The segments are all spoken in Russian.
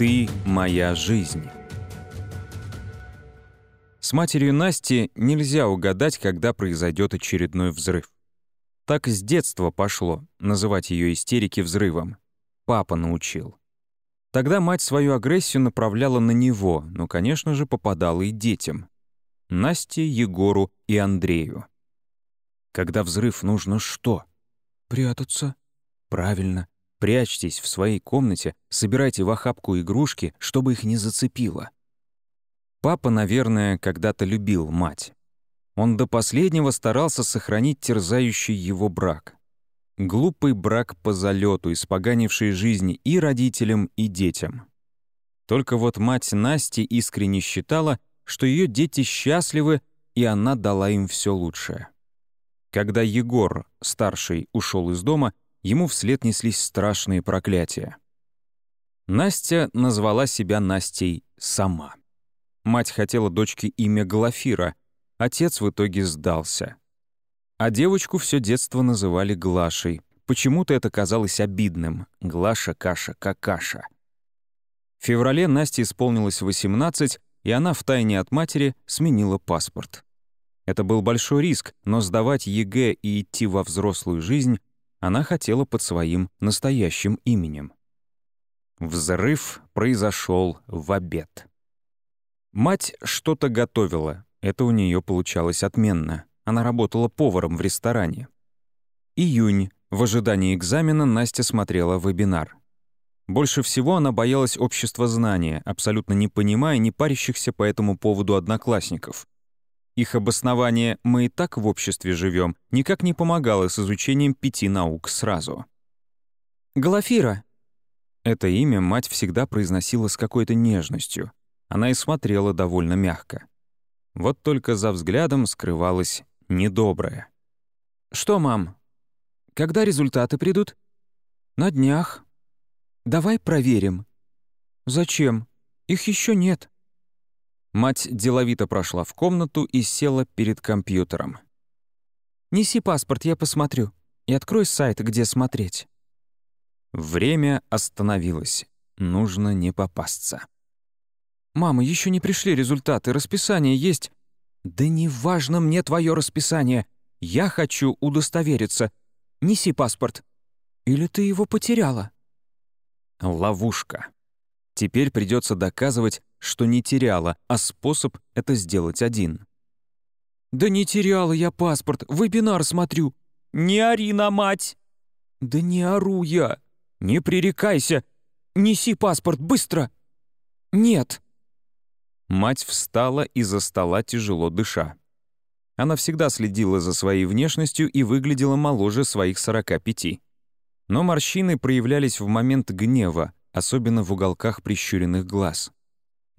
«Ты — моя жизнь». С матерью Насти нельзя угадать, когда произойдет очередной взрыв. Так с детства пошло называть ее истерики взрывом. Папа научил. Тогда мать свою агрессию направляла на него, но, конечно же, попадала и детям. Насте, Егору и Андрею. Когда взрыв, нужно что? Прятаться. Правильно. Прячьтесь в своей комнате, собирайте в охапку игрушки, чтобы их не зацепило. Папа, наверное, когда-то любил мать. Он до последнего старался сохранить терзающий его брак. Глупый брак по залету, испоганивший жизни и родителям, и детям. Только вот мать Насти искренне считала, что ее дети счастливы, и она дала им все лучшее. Когда Егор, старший, ушел из дома, ему вслед неслись страшные проклятия. Настя назвала себя Настей сама. Мать хотела дочке имя Глафира, отец в итоге сдался. А девочку все детство называли Глашей. Почему-то это казалось обидным. Глаша, каша, какаша. В феврале Насте исполнилось 18, и она втайне от матери сменила паспорт. Это был большой риск, но сдавать ЕГЭ и идти во взрослую жизнь она хотела под своим настоящим именем. Взрыв произошел в обед. Мать что-то готовила. Это у нее получалось отменно. Она работала поваром в ресторане. Июнь. В ожидании экзамена Настя смотрела вебинар. Больше всего она боялась обществознания, абсолютно не понимая не парящихся по этому поводу одноклассников. Их обоснование «мы и так в обществе живем» никак не помогало с изучением пяти наук сразу. «Глафира!» Это имя мать всегда произносила с какой-то нежностью, она и смотрела довольно мягко. Вот только за взглядом скрывалось недоброе. «Что, мам? Когда результаты придут?» «На днях. Давай проверим». «Зачем? Их еще нет». Мать деловито прошла в комнату и села перед компьютером. «Неси паспорт, я посмотрю. И открой сайт, где смотреть». Время остановилось. Нужно не попасться. «Мама, еще не пришли результаты, расписание есть». «Да неважно мне твое расписание. Я хочу удостовериться. Неси паспорт. Или ты его потеряла?» Ловушка. Теперь придется доказывать, что не теряла, а способ это сделать один. «Да не теряла я паспорт, вебинар смотрю». «Не ори на мать!» «Да не ору я! Не пререкайся! Неси паспорт, быстро!» «Нет!» Мать встала из-за стола, тяжело дыша. Она всегда следила за своей внешностью и выглядела моложе своих 45. Но морщины проявлялись в момент гнева, особенно в уголках прищуренных глаз.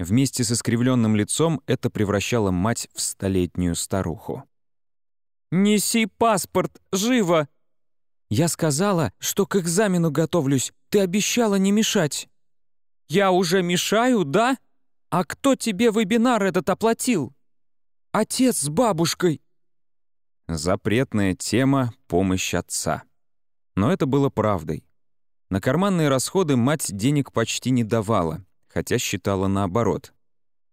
Вместе с искривленным лицом это превращало мать в столетнюю старуху. «Неси паспорт! Живо!» «Я сказала, что к экзамену готовлюсь. Ты обещала не мешать». «Я уже мешаю, да?» «А кто тебе вебинар этот оплатил?» «Отец с бабушкой». Запретная тема — помощь отца. Но это было правдой. На карманные расходы мать денег почти не давала, хотя считала наоборот.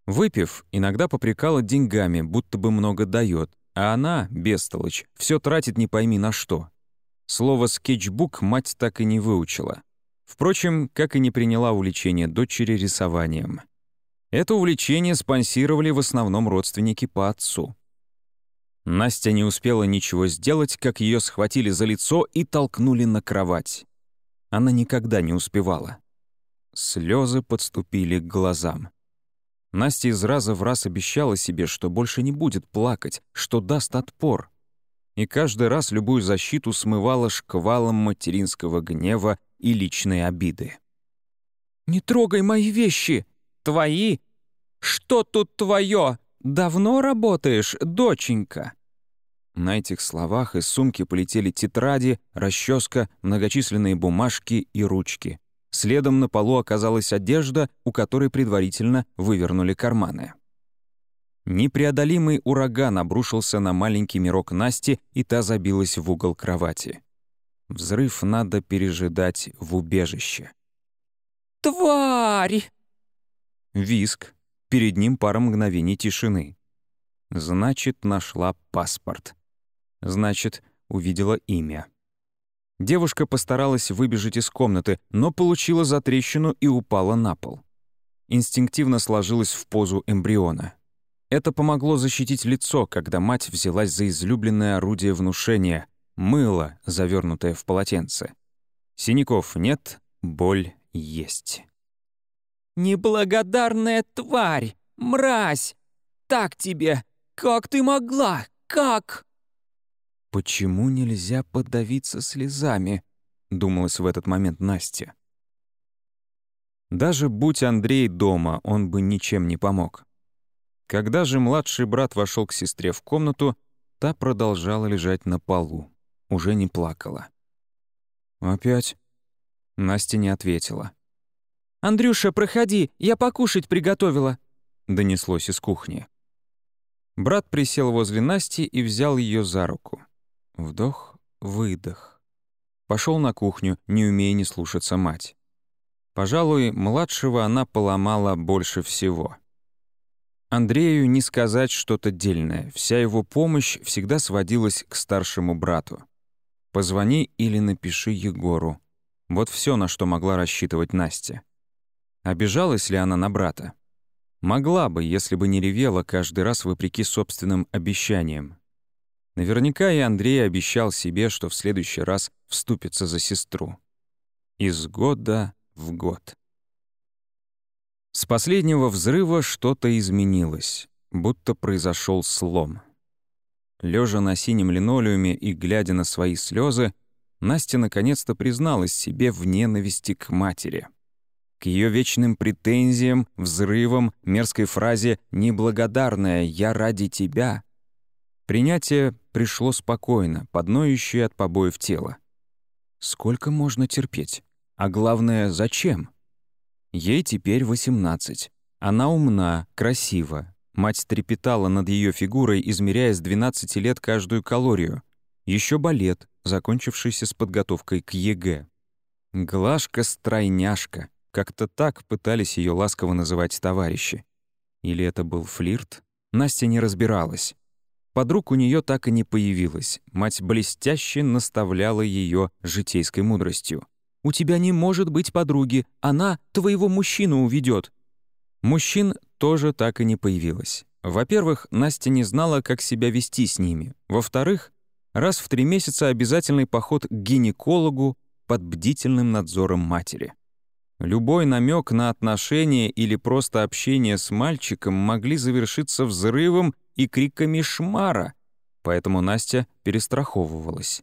Выпив, иногда попрекала деньгами, будто бы много дает, а она, бестолочь, все тратит не пойми на что. Слово «скетчбук» мать так и не выучила. Впрочем, как и не приняла увлечение дочери рисованием. Это увлечение спонсировали в основном родственники по отцу. Настя не успела ничего сделать, как ее схватили за лицо и толкнули на кровать. Она никогда не успевала. Слезы подступили к глазам. Настя из раза в раз обещала себе, что больше не будет плакать, что даст отпор. И каждый раз любую защиту смывала шквалом материнского гнева и личной обиды. «Не трогай мои вещи!» твои? Что тут твое? Давно работаешь, доченька?» На этих словах из сумки полетели тетради, расческа, многочисленные бумажки и ручки. Следом на полу оказалась одежда, у которой предварительно вывернули карманы. Непреодолимый ураган обрушился на маленький мирок Насти, и та забилась в угол кровати. Взрыв надо пережидать в убежище. «Тварь!» Виск. Перед ним пара мгновений тишины. Значит, нашла паспорт. Значит, увидела имя. Девушка постаралась выбежать из комнаты, но получила затрещину и упала на пол. Инстинктивно сложилась в позу эмбриона. Это помогло защитить лицо, когда мать взялась за излюбленное орудие внушения — мыло, завернутое в полотенце. Синяков нет, боль есть. «Неблагодарная тварь! Мразь! Так тебе! Как ты могла? Как?» «Почему нельзя подавиться слезами?» — думалась в этот момент Настя. Даже будь Андрей дома, он бы ничем не помог. Когда же младший брат вошел к сестре в комнату, та продолжала лежать на полу, уже не плакала. «Опять?» Настя не ответила. «Андрюша, проходи, я покушать приготовила», — донеслось из кухни. Брат присел возле Насти и взял ее за руку. Вдох, выдох. Пошел на кухню, не умея не слушаться мать. Пожалуй, младшего она поломала больше всего. Андрею не сказать что-то дельное. Вся его помощь всегда сводилась к старшему брату. «Позвони или напиши Егору». Вот все, на что могла рассчитывать Настя. Обижалась ли она на брата? Могла бы, если бы не ревела каждый раз вопреки собственным обещаниям. Наверняка и Андрей обещал себе, что в следующий раз вступится за сестру. Из года в год. С последнего взрыва что-то изменилось, будто произошел слом. Лежа на синем линолеуме и глядя на свои слезы, Настя наконец-то призналась себе в ненависти к матери — к ее вечным претензиям, взрывам, мерзкой фразе «неблагодарная, я ради тебя». Принятие пришло спокойно, подноющее от побоев тело. Сколько можно терпеть? А главное, зачем? Ей теперь 18. Она умна, красива. Мать трепетала над ее фигурой, измеряя с 12 лет каждую калорию. Еще балет, закончившийся с подготовкой к ЕГЭ. Няшка-стройняшка — как-то так пытались ее ласково называть товарищи. Или это был флирт? Настя не разбиралась. Подруг у нее так и не появилась. Мать блестяще наставляла ее житейской мудростью. «У тебя не может быть подруги, она твоего мужчину уведет. Мужчин тоже так и не появилось. Во-первых, Настя не знала, как себя вести с ними. Во-вторых, раз в три месяца обязательный поход к гинекологу под бдительным надзором матери. Любой намек на отношения или просто общение с мальчиком могли завершиться взрывом и криками «шмара», поэтому Настя перестраховывалась.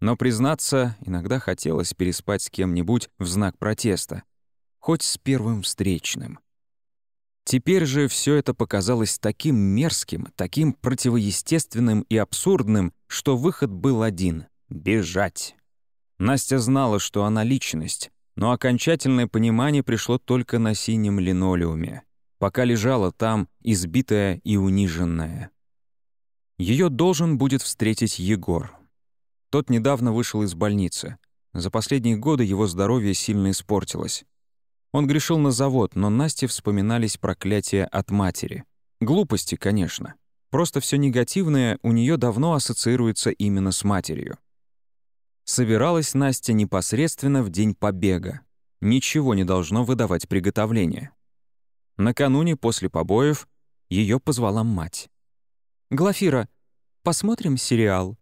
Но, признаться, иногда хотелось переспать с кем-нибудь в знак протеста, хоть с первым встречным. Теперь же все это показалось таким мерзким, таким противоестественным и абсурдным, что выход был один — бежать. Настя знала, что она личность, но окончательное понимание пришло только на синем линолеуме, пока лежала там, избитая и униженная. Ее должен будет встретить Егор. Тот недавно вышел из больницы. За последние годы его здоровье сильно испортилось. Он грешил на завод, но Насте вспоминались проклятия от матери. Глупости, конечно. Просто все негативное у нее давно ассоциируется именно с матерью. Собиралась Настя непосредственно в день побега. Ничего не должно выдавать приготовление. Накануне после побоев ее позвала мать. «Глафира, посмотрим сериал?»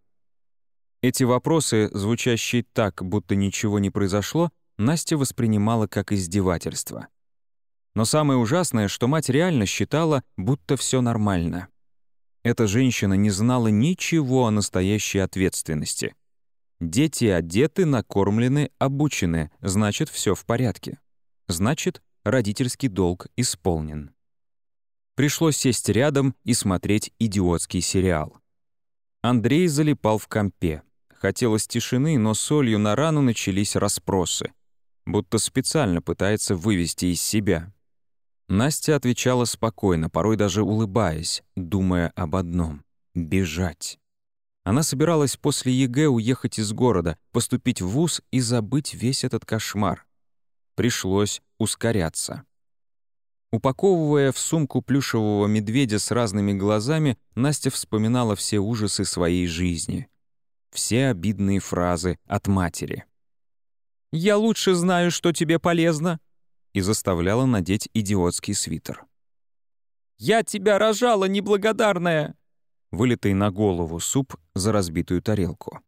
Эти вопросы, звучащие так, будто ничего не произошло, Настя воспринимала как издевательство. Но самое ужасное, что мать реально считала, будто все нормально. Эта женщина не знала ничего о настоящей ответственности — Дети одеты, накормлены, обучены, значит, все в порядке. Значит, родительский долг исполнен. Пришлось сесть рядом и смотреть идиотский сериал. Андрей залипал в компе. Хотелось тишины, но солью на рану начались расспросы. Будто специально пытается вывести из себя. Настя отвечала спокойно, порой даже улыбаясь, думая об одном — бежать. Она собиралась после ЕГЭ уехать из города, поступить в ВУЗ и забыть весь этот кошмар. Пришлось ускоряться. Упаковывая в сумку плюшевого медведя с разными глазами, Настя вспоминала все ужасы своей жизни. Все обидные фразы от матери. «Я лучше знаю, что тебе полезно», и заставляла надеть идиотский свитер. «Я тебя рожала, неблагодарная!» Вылитый на голову суп за разбитую тарелку.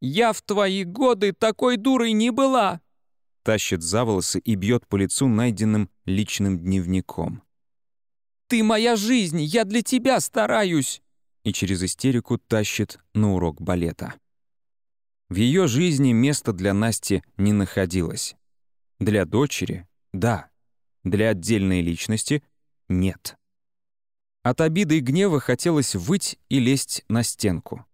«Я в твои годы такой дурой не была!» Тащит за волосы и бьет по лицу найденным личным дневником. «Ты моя жизнь, я для тебя стараюсь!» И через истерику тащит на урок балета. В ее жизни места для Насти не находилось. Для дочери — да. Для отдельной личности — нет. От обиды и гнева хотелось выть и лезть на стенку.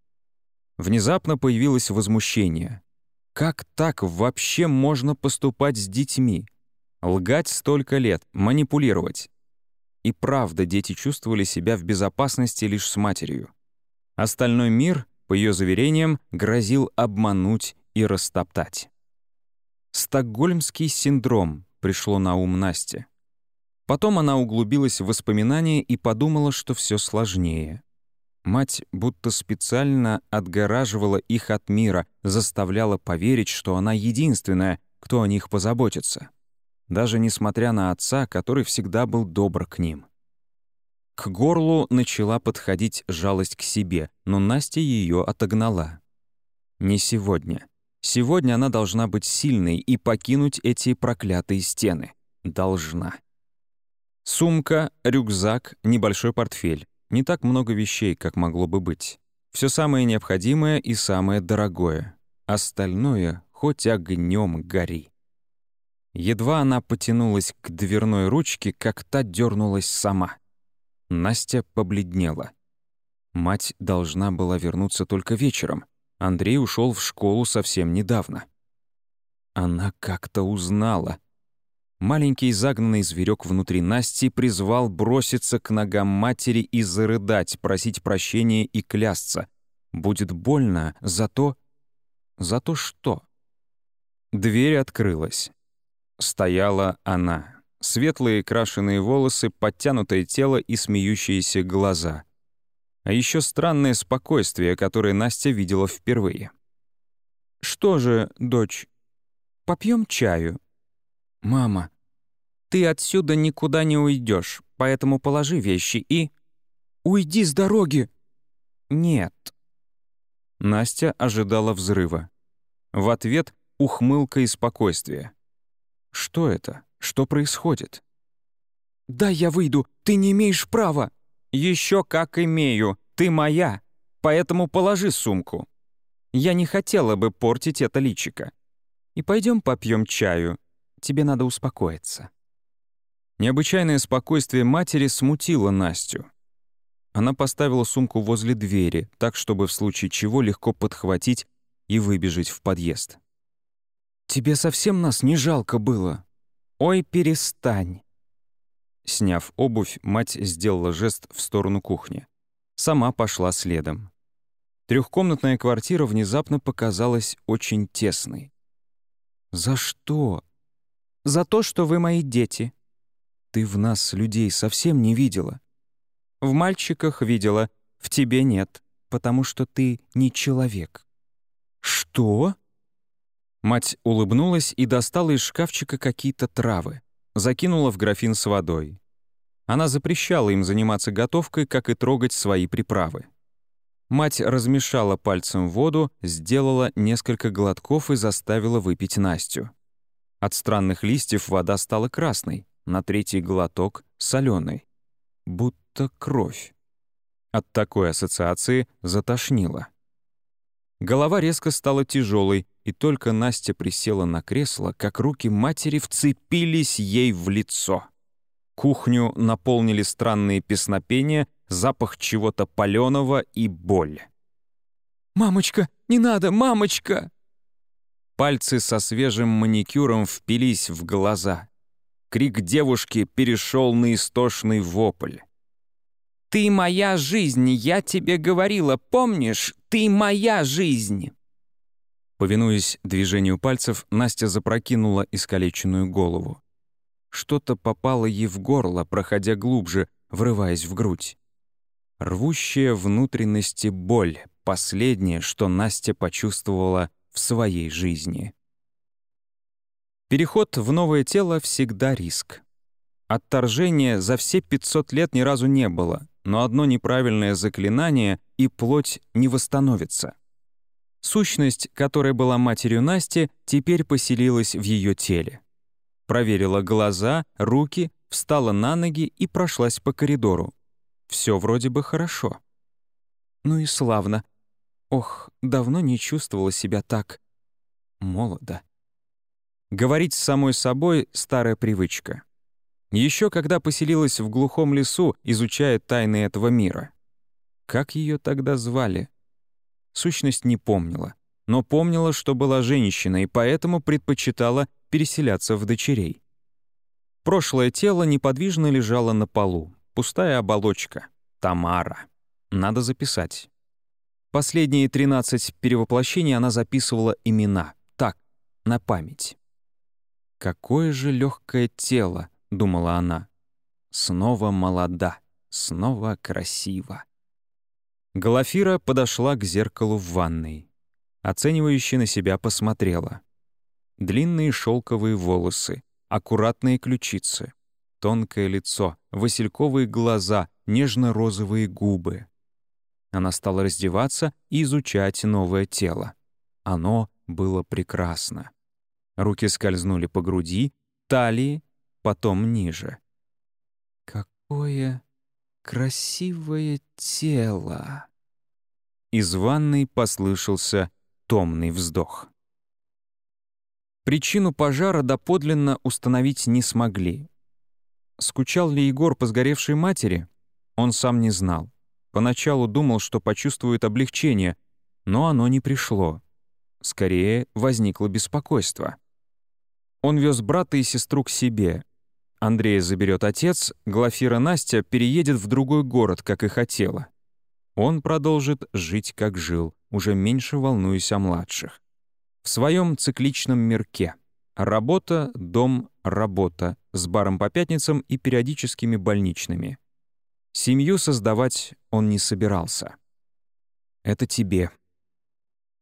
Внезапно появилось возмущение. Как так вообще можно поступать с детьми? Лгать столько лет, манипулировать. И правда, дети чувствовали себя в безопасности лишь с матерью. Остальной мир, по ее заверениям, грозил обмануть и растоптать. Стокгольмский синдром пришло на ум Насте. Потом она углубилась в воспоминания и подумала, что все сложнее. Мать будто специально отгораживала их от мира, заставляла поверить, что она единственная, кто о них позаботится. Даже несмотря на отца, который всегда был добр к ним. К горлу начала подходить жалость к себе, но Настя ее отогнала. Не сегодня. Сегодня она должна быть сильной и покинуть эти проклятые стены. Должна. Сумка, рюкзак, небольшой портфель. Не так много вещей, как могло бы быть. Все самое необходимое и самое дорогое. Остальное хоть огнем гори. Едва она потянулась к дверной ручке, как та дернулась сама. Настя побледнела. Мать должна была вернуться только вечером. Андрей ушел в школу совсем недавно. Она как-то узнала — Маленький загнанный зверек внутри Насти призвал броситься к ногам матери и зарыдать, просить прощения и клясться. Будет больно, зато... Зато что? Дверь открылась. Стояла она. Светлые крашеные волосы, подтянутое тело и смеющиеся глаза. А еще странное спокойствие, которое Настя видела впервые. «Что же, дочь, попьем чаю?» «Мама, ты отсюда никуда не уйдешь, поэтому положи вещи и...» «Уйди с дороги!» «Нет». Настя ожидала взрыва. В ответ — ухмылка и спокойствие. «Что это? Что происходит?» «Да, я выйду. Ты не имеешь права». «Еще как имею. Ты моя. Поэтому положи сумку. Я не хотела бы портить это личико. И пойдем попьем чаю тебе надо успокоиться». Необычайное спокойствие матери смутило Настю. Она поставила сумку возле двери, так, чтобы в случае чего легко подхватить и выбежать в подъезд. «Тебе совсем нас не жалко было?» «Ой, перестань!» Сняв обувь, мать сделала жест в сторону кухни. Сама пошла следом. Трехкомнатная квартира внезапно показалась очень тесной. «За что?» За то, что вы мои дети». «Ты в нас людей совсем не видела». «В мальчиках видела, в тебе нет, потому что ты не человек». «Что?» Мать улыбнулась и достала из шкафчика какие-то травы, закинула в графин с водой. Она запрещала им заниматься готовкой, как и трогать свои приправы. Мать размешала пальцем воду, сделала несколько глотков и заставила выпить Настю. От странных листьев вода стала красной, на третий глоток — соленой. Будто кровь. От такой ассоциации затошнило. Голова резко стала тяжелой, и только Настя присела на кресло, как руки матери вцепились ей в лицо. Кухню наполнили странные песнопения, запах чего-то паленого и боль. «Мамочка, не надо, мамочка!» Пальцы со свежим маникюром впились в глаза. Крик девушки перешел на истошный вопль. «Ты моя жизнь, я тебе говорила, помнишь? Ты моя жизнь!» Повинуясь движению пальцев, Настя запрокинула искалеченную голову. Что-то попало ей в горло, проходя глубже, врываясь в грудь. Рвущая внутренности боль — последнее, что Настя почувствовала в своей жизни. Переход в новое тело всегда риск. Отторжения за все 500 лет ни разу не было, но одно неправильное заклинание, и плоть не восстановится. Сущность, которая была матерью Насти, теперь поселилась в ее теле. Проверила глаза, руки, встала на ноги и прошлась по коридору. Все вроде бы хорошо. Ну и славно. Ох, давно не чувствовала себя так молодо. Говорить с самой собой — старая привычка. Еще когда поселилась в глухом лесу, изучая тайны этого мира. Как ее тогда звали? Сущность не помнила, но помнила, что была женщина, и поэтому предпочитала переселяться в дочерей. Прошлое тело неподвижно лежало на полу. Пустая оболочка. Тамара. Надо записать. Последние 13 перевоплощений она записывала имена. Так, на память. «Какое же легкое тело», — думала она. «Снова молода, снова красиво». Глафира подошла к зеркалу в ванной. Оценивающе на себя посмотрела. Длинные шелковые волосы, аккуратные ключицы, тонкое лицо, васильковые глаза, нежно-розовые губы. Она стала раздеваться и изучать новое тело. Оно было прекрасно. Руки скользнули по груди, талии, потом ниже. «Какое красивое тело!» Из ванной послышался томный вздох. Причину пожара доподлинно установить не смогли. Скучал ли Егор по сгоревшей матери? Он сам не знал. Поначалу думал, что почувствует облегчение, но оно не пришло. Скорее, возникло беспокойство. Он вез брата и сестру к себе. Андрея заберет отец, Глафира Настя переедет в другой город, как и хотела. Он продолжит жить, как жил, уже меньше волнуясь о младших в своем цикличном мирке. Работа, дом, работа, с баром по пятницам и периодическими больничными. Семью создавать он не собирался. «Это тебе».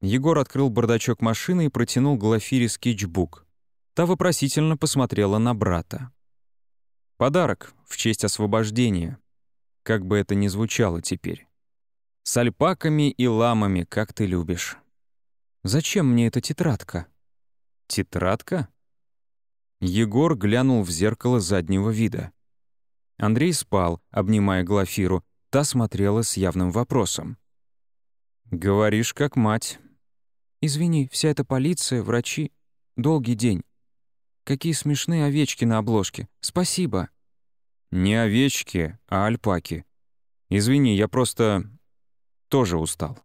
Егор открыл бардачок машины и протянул Глафире скетчбук. Та вопросительно посмотрела на брата. «Подарок в честь освобождения. Как бы это ни звучало теперь. С альпаками и ламами, как ты любишь». Зачем мне эта тетрадка?» «Тетрадка?» Егор глянул в зеркало заднего вида. Андрей спал, обнимая Глафиру. Та смотрела с явным вопросом. «Говоришь, как мать». «Извини, вся эта полиция, врачи. Долгий день. Какие смешные овечки на обложке. Спасибо». «Не овечки, а альпаки. Извини, я просто тоже устал».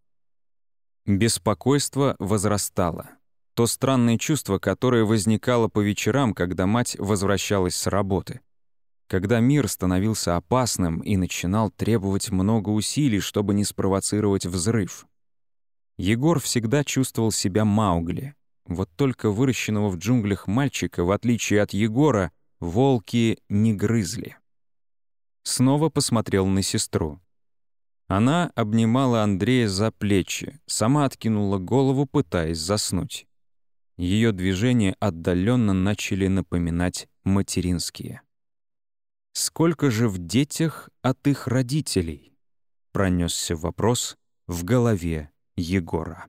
Беспокойство возрастало. То странное чувство, которое возникало по вечерам, когда мать возвращалась с работы. Когда мир становился опасным и начинал требовать много усилий, чтобы не спровоцировать взрыв. Егор всегда чувствовал себя Маугли. Вот только выращенного в джунглях мальчика, в отличие от Егора, волки не грызли. Снова посмотрел на сестру. Она обнимала Андрея за плечи, сама откинула голову, пытаясь заснуть. Ее движения отдаленно начали напоминать материнские. «Сколько же в детях от их родителей?» — пронесся вопрос в голове Егора.